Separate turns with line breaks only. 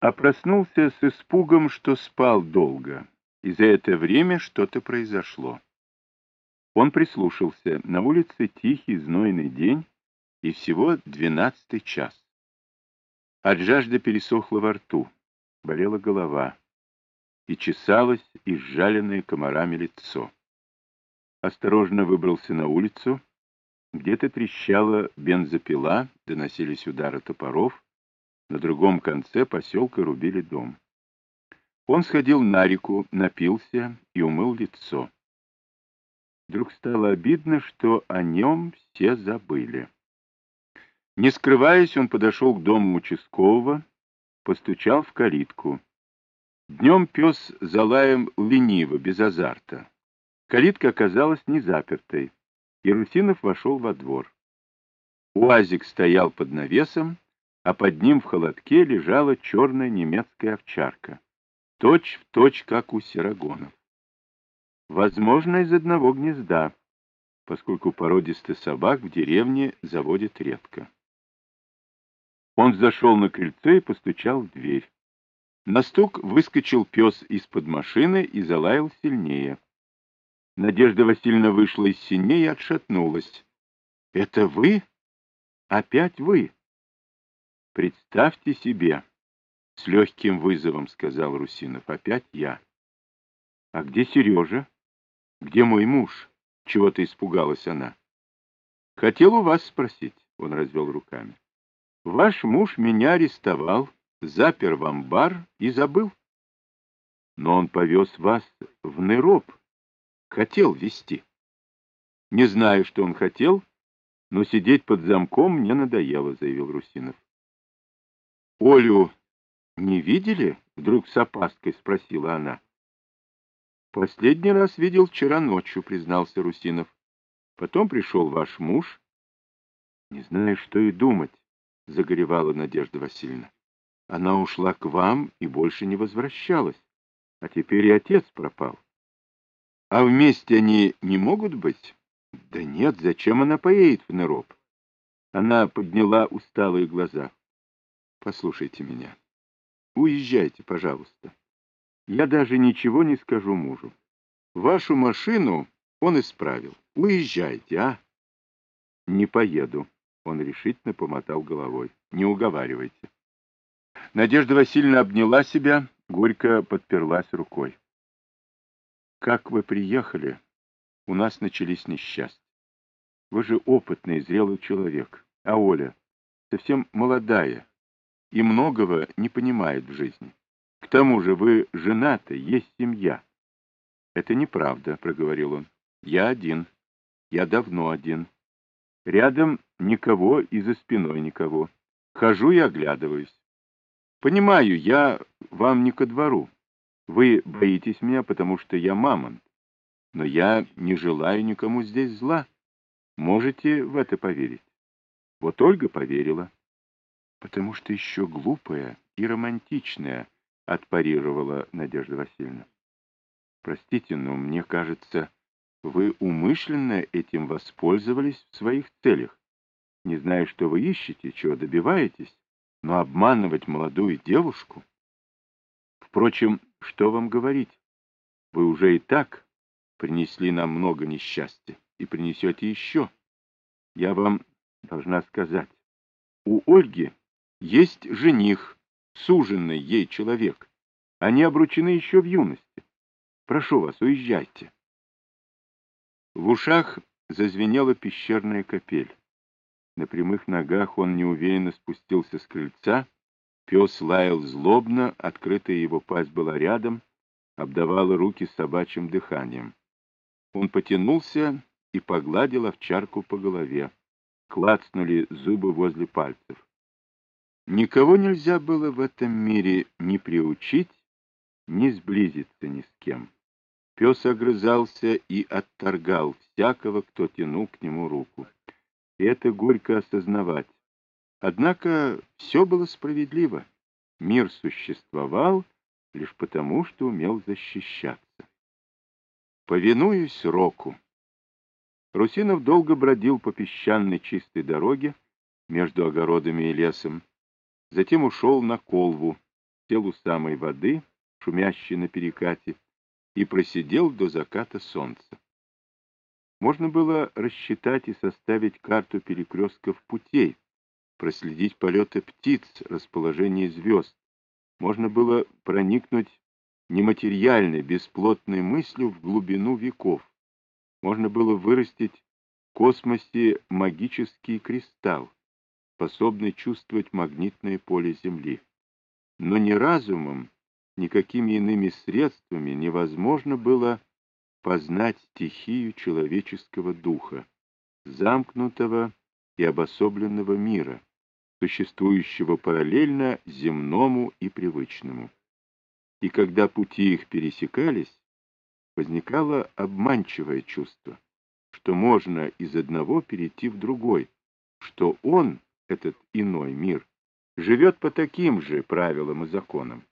а проснулся с испугом, что спал долго, и за это время что-то произошло. Он прислушался. На улице тихий знойный день и всего двенадцатый час. От жажды пересохло во рту, болела голова и чесалось изжаленное комарами лицо. Осторожно выбрался на улицу. Где-то трещала бензопила, доносились удары топоров, на другом конце поселка рубили дом. Он сходил на реку, напился и умыл лицо. Вдруг стало обидно, что о нем все забыли. Не скрываясь, он подошел к дому участкового, постучал в калитку. Днем пес залаем лениво, без азарта. Калитка оказалась не запертой. Ярусинов вошел во двор. Уазик стоял под навесом, а под ним в холодке лежала черная немецкая овчарка, точь в точь, как у серогонов. Возможно, из одного гнезда, поскольку породистых собак в деревне заводят редко. Он зашел на крыльцо и постучал в дверь. На стук выскочил пес из-под машины и залаял сильнее. Надежда Васильевна вышла из синей и отшатнулась. — Это вы? Опять вы? Представьте себе, — с легким вызовом сказал Русинов, — опять я. — А где Сережа? Где мой муж? Чего-то испугалась она. — Хотел у вас спросить, — он развел руками. — Ваш муж меня арестовал, запер в амбар и забыл. Но он повез вас в Нероб. Хотел вести. Не знаю, что он хотел, но сидеть под замком мне надоело, — заявил Русинов. Олю не видели? Вдруг с опаской спросила она. Последний раз видел вчера ночью, признался Русинов. Потом пришел ваш муж. Не знаю, что и думать, загоревала Надежда Васильевна. Она ушла к вам и больше не возвращалась. А теперь и отец пропал. А вместе они не могут быть? Да нет, зачем она поедет в Нероп? Она подняла усталые глаза. Послушайте меня. Уезжайте, пожалуйста. Я даже ничего не скажу мужу. Вашу машину он исправил. Уезжайте, а? Не поеду. Он решительно помотал головой. Не уговаривайте. Надежда Васильевна обняла себя, горько подперлась рукой. Как вы приехали, у нас начались несчастья. Вы же опытный, зрелый человек. А Оля совсем молодая, и многого не понимает в жизни. К тому же вы женаты, есть семья. — Это неправда, — проговорил он. — Я один. Я давно один. Рядом никого и за спиной никого. Хожу и оглядываюсь. Понимаю, я вам не ко двору. Вы боитесь меня, потому что я мамонт. Но я не желаю никому здесь зла. Можете в это поверить? Вот Ольга поверила потому что еще глупая и романтичная, — отпарировала Надежда Васильевна. Простите, но мне кажется, вы умышленно этим воспользовались в своих целях. Не знаю, что вы ищете, чего добиваетесь, но обманывать молодую девушку... Впрочем, что вам говорить? Вы уже и так принесли нам много несчастья и принесете еще. Я вам должна сказать, у Ольги есть жених, суженный ей человек. Они обручены еще в юности. Прошу вас, уезжайте. В ушах зазвенела пещерная капель. На прямых ногах он неуверенно спустился с крыльца. Пес лаял злобно, открытая его пасть была рядом, обдавала руки собачьим дыханием. Он потянулся и погладил овчарку по голове. Клацнули зубы возле пальцев. Никого нельзя было в этом мире ни приучить, ни сблизиться ни с кем. Пес огрызался и отторгал всякого, кто тянул к нему руку. И это горько осознавать. Однако все было справедливо. Мир существовал лишь потому, что умел защищаться. Повинуюсь Року. Русинов долго бродил по песчаной чистой дороге между огородами и лесом, затем ушел на колву, сел у самой воды, шумящей на перекате, и просидел до заката солнца. Можно было рассчитать и составить карту перекрестков путей, проследить полеты птиц, расположение звезд. Можно было проникнуть нематериальной, бесплотной мыслью в глубину веков. Можно было вырастить в космосе магический кристалл, способный чувствовать магнитное поле Земли. Но ни разумом, никакими иными средствами невозможно было познать стихию человеческого духа, замкнутого и обособленного мира, существующего параллельно земному и привычному. И когда пути их пересекались, возникало обманчивое чувство, что можно из одного перейти в другой, что он, этот иной мир, живет по таким же правилам и законам.